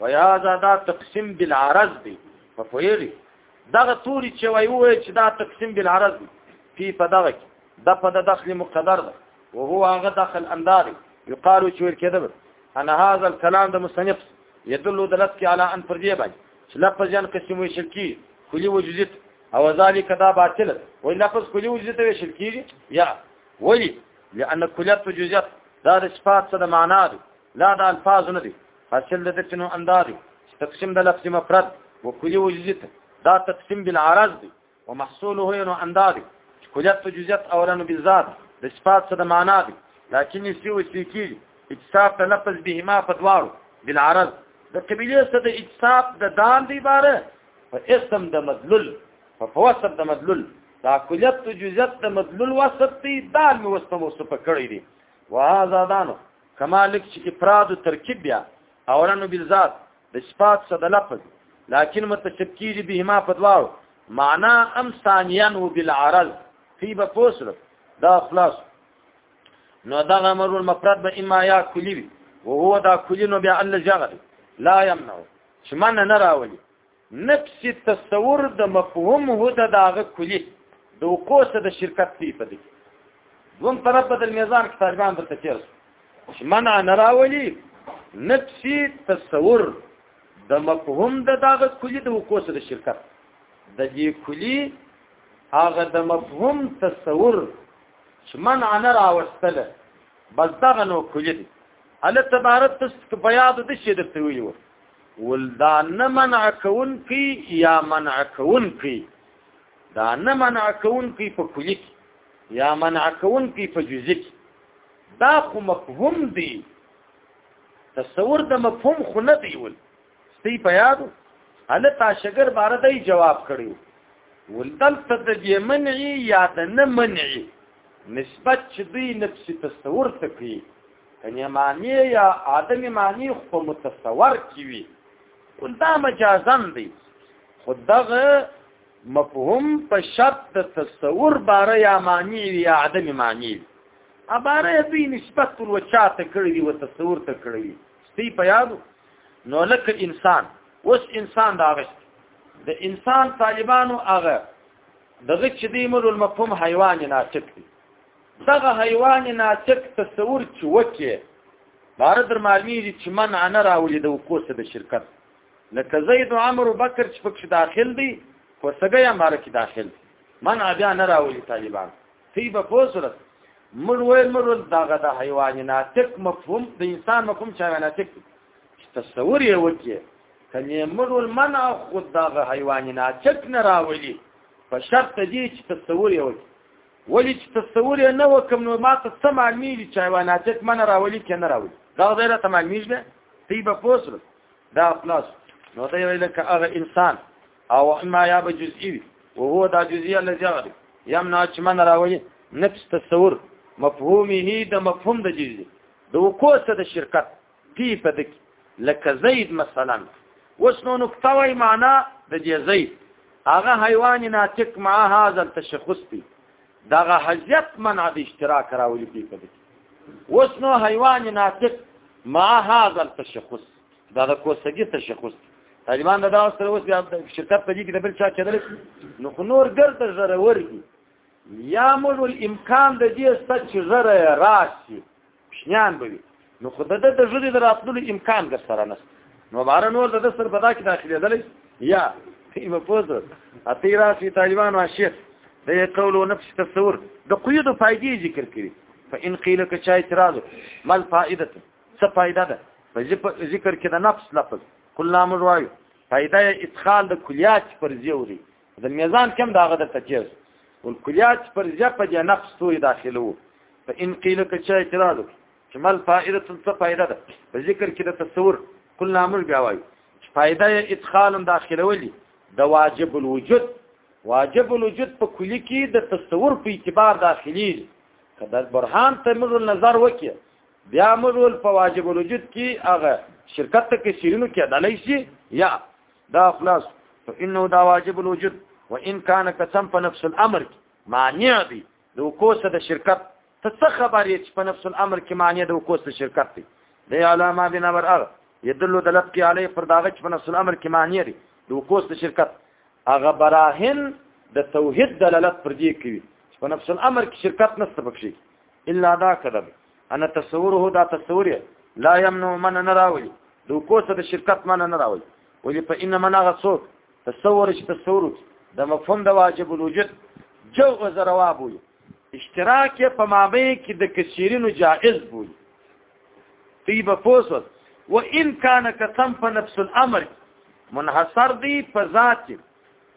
ویا دا تقسیم بالعرض دی په فویری دغه توري چې وای وای چې دا تقسیم بالعرض دی په پدغه د په دخل مقدر ده او هو هغه دخل انداري یقالو چې ور کېده ان هذا الكلام د مصنف يدل دلالت على ان پر دې باندې چې لفظ جن قسم وي شرکی کلی وجودیت او ذالک دا باطل وي لفظ کلی وجودیت وي شرکی یا ولی لان کلیت جزئیات دا د صفات څخه د معنا دي لا د الفاظ نه دي حاصل د تنو اندازي تقسیم د لفظ مفرد او کلی وجودیت دا تقسیم بالعرض دي ومحصوله ينو اندادي کلیت په جزئیت اولنو بالذات د صفات څخه د معنا دي لكن يسي وسي کیږي اتصاف ته لفظ بهما په دوارو بالعرض د قبيله څخه د اتصاف د دان دی باره په اسم د مدلول په فوسب د مدلول دا کلیت تو جزت د مدلول وسط دی دال می وسط مو سپ کړی دی وهذا دانو کما لک چې افراد ترکیب بیا اورانو بالذات د صفات څخه د لفظ لكن متصف کیږي بهما په دواړو معنا ام ثانيا وبالعرض في بفوسر دا خلاص نو دا امر المفرد به اما یا کلی وي وهو دا کلی نو بیا الله جغل لا يمنع چې من نه راولي نفس تصور د مفهوم هو د داغه کلی د وقوسه د شرکت دی په دې دوم طرف بدل میزان کې ترجمان درته چیرس چې منع نه راولي نفسي تصور د مفهوم د داغه کلی د وقوع سره شرکت د دې کلی هغه د مفهوم تصور چې من انا راوستله بس دغه نو کلی دی الله تبارک تس په یاد د شي درته ویو ولدا نه منع کون کی یا منع کون کی دا نه منع کون کی په کلی یا منع کون کی په جزئی دا خو مفهوم دی تصور د مفهوم خو نه دی ول سی په یادو هله تا شګر بار دی جواب کړیو ولدل ته د دې منعي یا د نه منعي نسبت چې دوی نفسي تصور ته کوي کنه معنی یا عدم معنی خو متصور کی وي ولدا مجازن دی خو دغه مفهوم په شرط د تصور باره یا معنی وي یا عدم معنی وي عباره دوی نسبت ول وچاته کړی دی او تصور ته کړی دی ستی په یادو نو لکه انسان اوس انسان دا غشت د انسان طالبانو هغه دغه چې دی مول المفهوم حیوان ناطق دی دغه حیوان ناطق تصور چې وکي بار در معلومیږي چې من انا راولي د وکوسه د شرکت لکه زید عمرو بکر چې پکې داخل دی خو سګي اماره کې داخل دی من بیا نه راولي طالبان تی به په صورت مر وې مر دغه د حیوان ناتق مفهوم د انسان مفهوم چا ناتق تصور یې وکړي کله مر منع خود دغه حیوان ناتق نه راولي په شرط دی چې تصور یې وکړي ولی چې تصور یې نه وکم نو ما ته سم علمي چې حیوانات من راولي کنه راولي دا غیر ته معلومیږي تی به په صورت دا پلاس نو دا ویل ک هغه انسان او اما یا به جزئی او هو دا جزئی الذي غل یمنا چې من راوي نفس تصور مفهومه د مفهوم د جزئی د وقوع څخه د شرکت پی په دک لکه زید مثلا وسنو نقطه وای معنا د جزئی هغه حیوان ناتق مع هاذ التشخص دی دغه حجیت منع د اشتراک راولي په پدې اوس نو حیوان ناطق ما هاذا التشخص دا د کوسګي تشخص طالبان دا سره اوس بیا شرکت په دې کې د بل چا کېدل نو خو نور ګرد زره ورګي یا موږ الامکان د دې ست چې زره راشي شنیان به وي نو خو د د ژوند د راتلو امکان در سره نشته نو بار نور د سر په دا کې داخلي دلی یا په پوزر اتی راشي طالبان او شیخ د قول او نفس تصور د قید او فائدې ذکر کړي فإن قيل که چا اعتراض مل فائده څه فائده ده په ذکر کې د نفس لفظ کله مر وایو فائده ادخال د کلیات پر زیوري د میزان کم دا غد ته چیز ول کلیات پر ځه په دې نقص توري داخلو په ان قیل ک چا اعتراض چې مل فائده څه فائده ده په ذکر کې د تصور کل نامر بیا وایي چې فائده یې ادخال داخلولي د واجب الوجود واجب الوجود په کلی کې د تصور په اعتبار داخلي کله برهان ته موږ نظر وکړو بیا موږ په واجب الوجود کې هغه شرکت ته کې شیرینو کې دلای شي یا دا خلاص فانه دا واجب الوجود وان كان كتم په نفس الامر مانع دی د وکوسه د شرکت ته څه خبرې چې په نفس الامر کې مانع د وکوسه د شرکت دی د علامه بن امر اغه يدل دلت کې علی پر داغه چې په نفس الامر کې مانع دی د وکوسه د شرکت اغه براهن د توحید دلالت پر دې کوي چې په نفس الامر کې شرکت نشته پکې الا دا کده انا تصوره دا تصور لا يمنع من نه راولي د وقوع څخه د شرکت من نه راولي ولې په ان من هغه څوک تصور چې تصور د مفهوم د واجب الوجود جو زروا بوي اشتراک په مابین کې د کثیرینو جائز بوي طيب فوسوس وان كان قسم په نفس الامر منحصر دی په ذات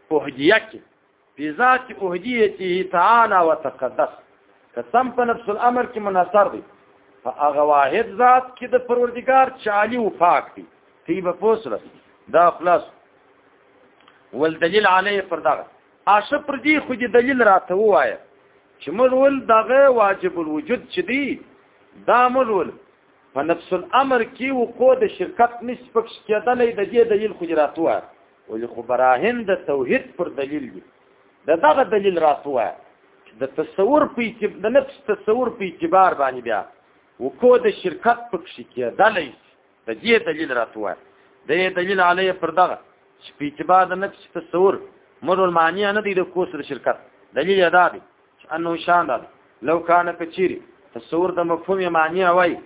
په هدیه کې بذات اهدیته تعالی وتقدس کتم په نفس الامر کې منصر دی په هغه واحد ذات کې د پروردگار چالي او پاک دی تی به پوسره دا خلاص ول دلیل علی پر دغه اشه پر دی خو دی دلیل راته وایي چې موږ ول دغه واجب الوجود چې دی دا موږ ول په نفس الامر کې وقوع د شرکت نسبت کېدلې د دې دلیل خو راته وایي ولې خو براهن د توحید پر دلیل دي د دغه دلیل راتوه د تصور په د نفس تصور په اعتبار باندې بیا وکړو د شرکت پکې کېدلې د دې دلیل راتوه د دې دلیل علی پر دغه چې په اعتبار د نفس تصور مر المعنی نه دی د کوسر شرکت دلیل ادا دی انو شان ده لو کان کچيري تصور د مفهوم معنی وای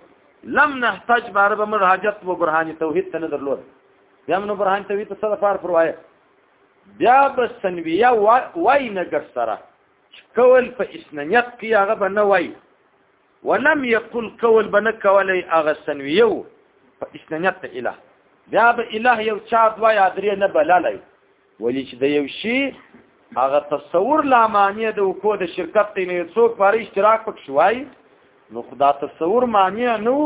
لم نحتاج بارب من حاجت و برهان توحید ته نه درلود بیا موږ برهان توحید ته سره فار پروايه بیا بس تنویه وای نه ګر سره کول په اسنیت کې هغه به نه وای ولم یقل کول به نه کولای هغه سنویو په اسنیت ته اله بیا به اله یو چا دوا یا درې نه بللای ولی چې د یو شی هغه تصور لا معنی د وکړو د شرکت ته نه څوک پر اشتراک پک شوای نو خدا تصور معنی نو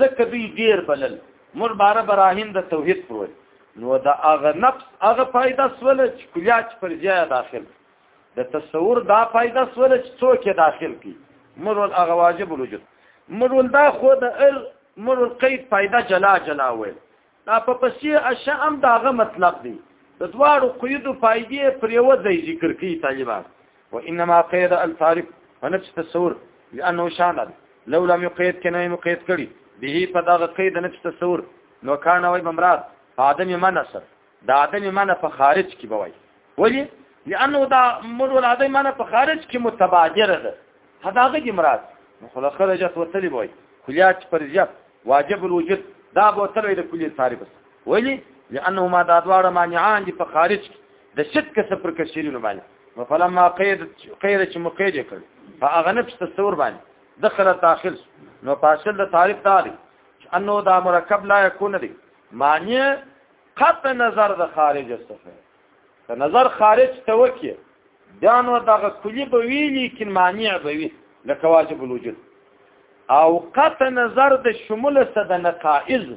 زکه دوی ډیر بلل مر بار براهین د توحید پروت نو دا هغه نفس هغه فائدہ سول چې کلیات پر ځای داخل د تصور دا فائدہ سول چې څوک داخل کی مر هغه واجب الوجود مر دا خو د ار مر قید فائدہ جلا جلا وي دا په پسې اشعام داغه مطلب دی د دواړو قیدو فائدې پر یو ځای ذکر کوي طالبان وانما قید الفارق ونفس تصور لانه شان لو لم يقيد کنه مقید کړي به په دغه قید نفس تصور نو کان وای بمراد عدم منصر د عدم منع په خارج کې بوي ولی لانه دا مر ولاده معنی په خارج کې متبادر ده هداغه دې مراد نو خلا خرجت وتلی وای کلیات فرضیات واجب الوجود دا به تلوي د کلیه ساري بس ولی لانه ما دا دواړه مانعان دي په خارج کې د شک سفر کشرینو باندې فلما قید قید چې مقید کړ فاغنب تصور باندې دخل داخل نو پاشل د تعریف داري انه دا مرکب لا يكون دي معنی قطع نظر د خارج څخه که نظر خارج ته وکړي بیا نو دغه کلی به وي لیکن مانع به وي لکه واجب الوجود او قطع نظر د شمول سره د نقائز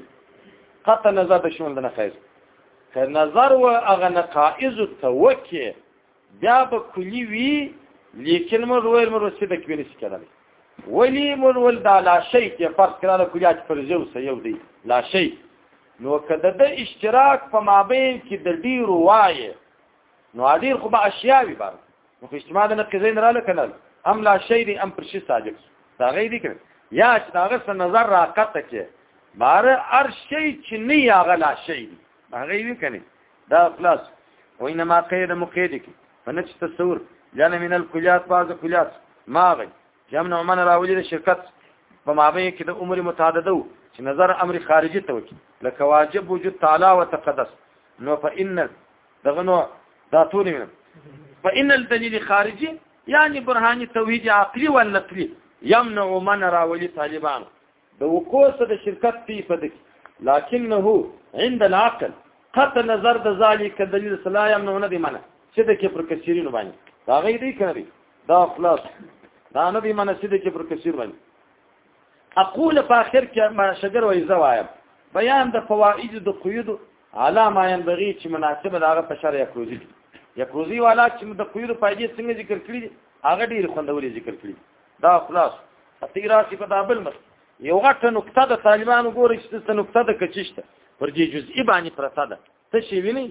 قطع نظر د شمول د نقائز که نظر و هغه نقائز ته وکړي بیا به کلی وي لیکن موږ ویل موږ څه د کوي نشي کېدلی ولی مول ول دا لا شي کې فرق کړه کلیات پر زو سه یو دی لا شي نو که د د اشتراک په مابین کې د ډیر وای نو ډیر خو به اشیاء وي بار نو په اجتماع د نقیزین را لکنل هم لا شی دی هم پر شی ساجک دا غي دي کړ یا چې دا غس نظر راقت کې بار ار شی چې نه یا غلا شی دی هغه وی کني دا خلاص وینما قید مقید کې فنچ تصور جن من الکلیات بعض کلیات ماغی جمع نومن راوجي د شرکت په مابین کې د عمر متعدده چې نظر امر خارجي ته وکي لکه واجب وجود تعالی او تقدس نو فإن دغه نو دا ټول فإن الدليل خارجي يعني برهاني توحيد عقلي والنقلي يمنع من راولي طالبان د وقوع څخه د شرکت دی په دې لكنه عند العقل قط نظر د ذالک دلیل صلا یمنونه دی منه چې د کې پر کثیرین باندې دا غي دی کوي دا خلاص دا نه دی منه چې د کې پر کثیر باندې اقول په اخر کې ما شجر وای زوایم بیان د فواید د قید علا ما ينبغي چې مناسب دا په شرع یکروزی یکروزی والا چې د قید فائدې څنګه ذکر کړی هغه ډیر خوندوري ذکر کړی دا خلاص تیرا سی په دابل مس یو غټه نقطه د طالبانو ګوري چې څه نقطه د کچشته پر دې جزئی باندې پرته ده څه شي ویني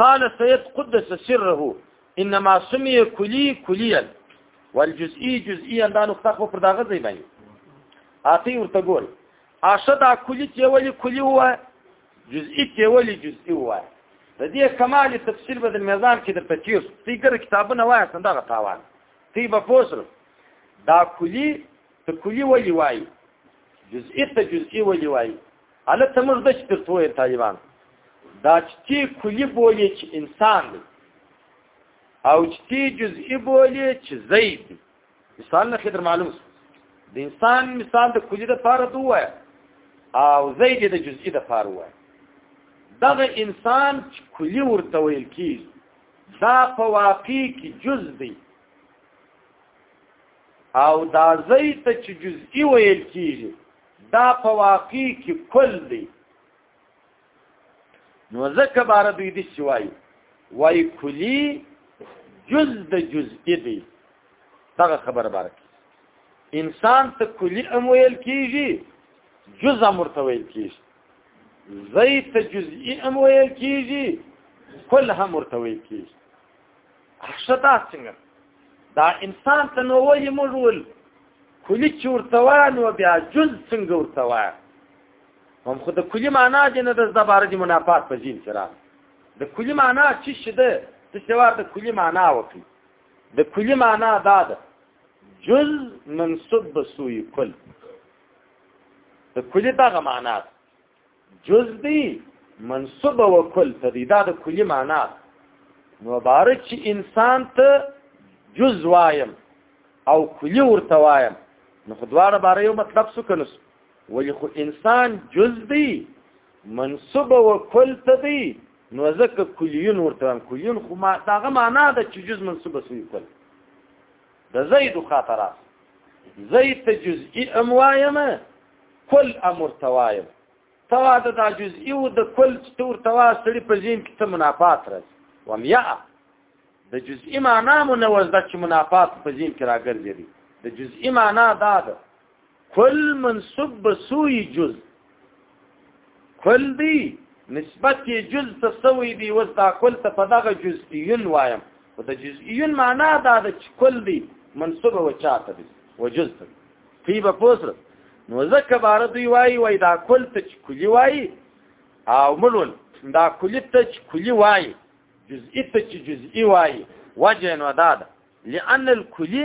قال سيد قدس سره انما سمي كلي كليا والجزئي جزئيا دا نقطه خو پر داغه ځای باندې اتی ورته ګول اشه دا کلی چې ولی کلی و جزئی کې ولي جزئی وای د دې کمال تفصیل بدل میزان کې درته تیر تی ګر کتابونه وای څنګه غ تاوان تی به پوسر دا کلی ته کلی ولي وای جزئی ته جزئی ولي وای اله ته موږ د شپې توې طالبان دا چې کلی بولې چې انسان دی او چې جزئی بولې چې زید مثال نه خدر معلوم د انسان مثال د کلی د پاره دوه او زید د جزئی د پاره وای دغه انسان کلی ورته ویل کی دا په واقع کې جز دی او دا زید چې جزئی ویل کیږي دا په واقع کې کل دی نو ځکه بار دوی دي چې وایي وایي کلی جز د جزئی دی دغه خبر بار کی انسان ته کلی ام ویل کیږي جز امر ته ویل کیږي زید ته جزئی ام ویل کیږي کل هم ورته ویل کیږي احشتا څنګه دا انسان ته نو وایي موږ ول کلی چورتوان و بیا جز څنګه ورته وایي هم خو د کلی معنا دې نه د زبر دې منافات په ځین سره د کلی معنا چې شده د سوار د کلی معنا وکي د کلی معنا دا ده جز منصوب بسوی کل د کلی دغه معنا جز دی منصوب او کل ته دی دا د کلی معنا مبارک چې انسان ته جز وایم او کلی ورته وایم نو خدواره باره یو مطلب سو کنس ولی خو انسان جز دی منصوب و کل ته دی نو ځکه کلیون ورته هم کلیون خو ما داغه معنا ده چې جز منصوب سوی کل د زید خاطرات زید ته جزئی ام وایم کل امر توایم توا د دا جزئی او د کل تور توا سړي په ځین کې ته منافات راځي وم یا د جزئی معنا مو نه وزده چې منافات په ځین کې راګرځي د جزئی معنا دا ده کل منصوب به سوی جز کل دی نسبت یې جز ته سوی دی وز دا کل ته په دغه جزئیون وایم او د جزئیون معنا دا د کل دی منصوب و چاته دی و جز ته فی به پوسره نو ځکه بار دوی وای وای دا کل ته کلی وای او ملول دا کلی ته کلی وای جزئی ته جزئی وای وجه نو دا ده لأن الكلی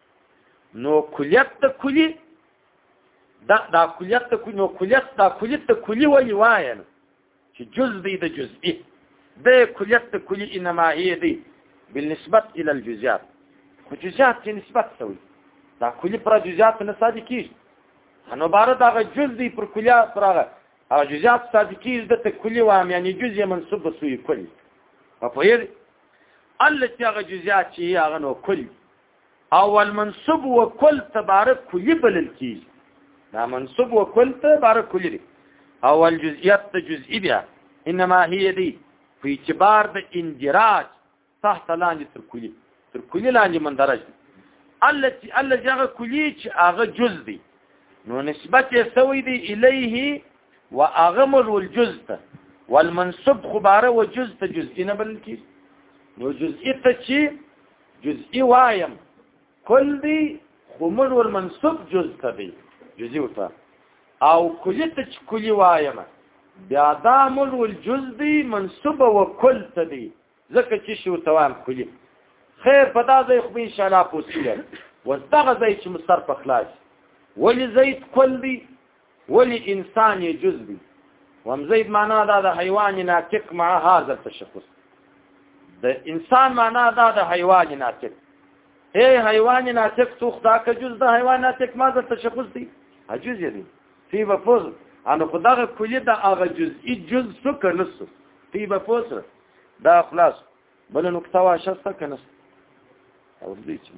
نو کلیت ته کلی دا دا کلیت ته کلی نو کلیت دا کلیت ته کلی ولی وایل چې جز دی د جزئی د کلیت ته کلی انما هي دی بالنسبه الى الجزئيات خو جزئيات ته نسبت سوی دا کلی پر جزئيات نه صادق کیږي نو بار دا جز دی پر کلیات پر هغه او جزئیات صادقی د تکلی وام یعنی جزء منسوب سوی کل په پیر الله چې هغه جزئیات چې هغه نو کل او المنصب وکل تبارک کلی بلل کیږي دا منصب وکل تبارک کلی دی او الجزئیات ته جزئی بیا انما هي دی په اعتبار د اندراج تحت لاندې تر کلی تر کلی لاندې مندرج دی التي الذي هغه کلی چې هغه جز دی نو نسبت یې سوی دی الیه واغه مر والجز ته والمنصب خبره وجز ته جزئی نه بلل کیږي نو جزئی ته چې جزئی وایم کل دی خو موږ ور منسوب جز ته دی جزئی وته او کلی ته چې کلی وایم بیا دا موږ ور جز دی منسوب او کل ته دی ځکه چې شو توان کلی خیر په دا ځای خو ان شاء الله پوسیږي وځدغه ځای چې مستر په خلاص ولی زید کل دی ولی انسان یې جز دی ومزید معنا دا د حیوان ناطق مع هذا التشخص د انسان معنا دا د حیوان ناطق اے حیوان ناطق تو خدا که جز د حیوان ناطق ما د تشخص دی جز یې دی فی بفوز انو خدغه کلی د هغه جزئی جز څه کنس فی بفوز دا خلاص بل نو کتاوه شسته کنس او دې چې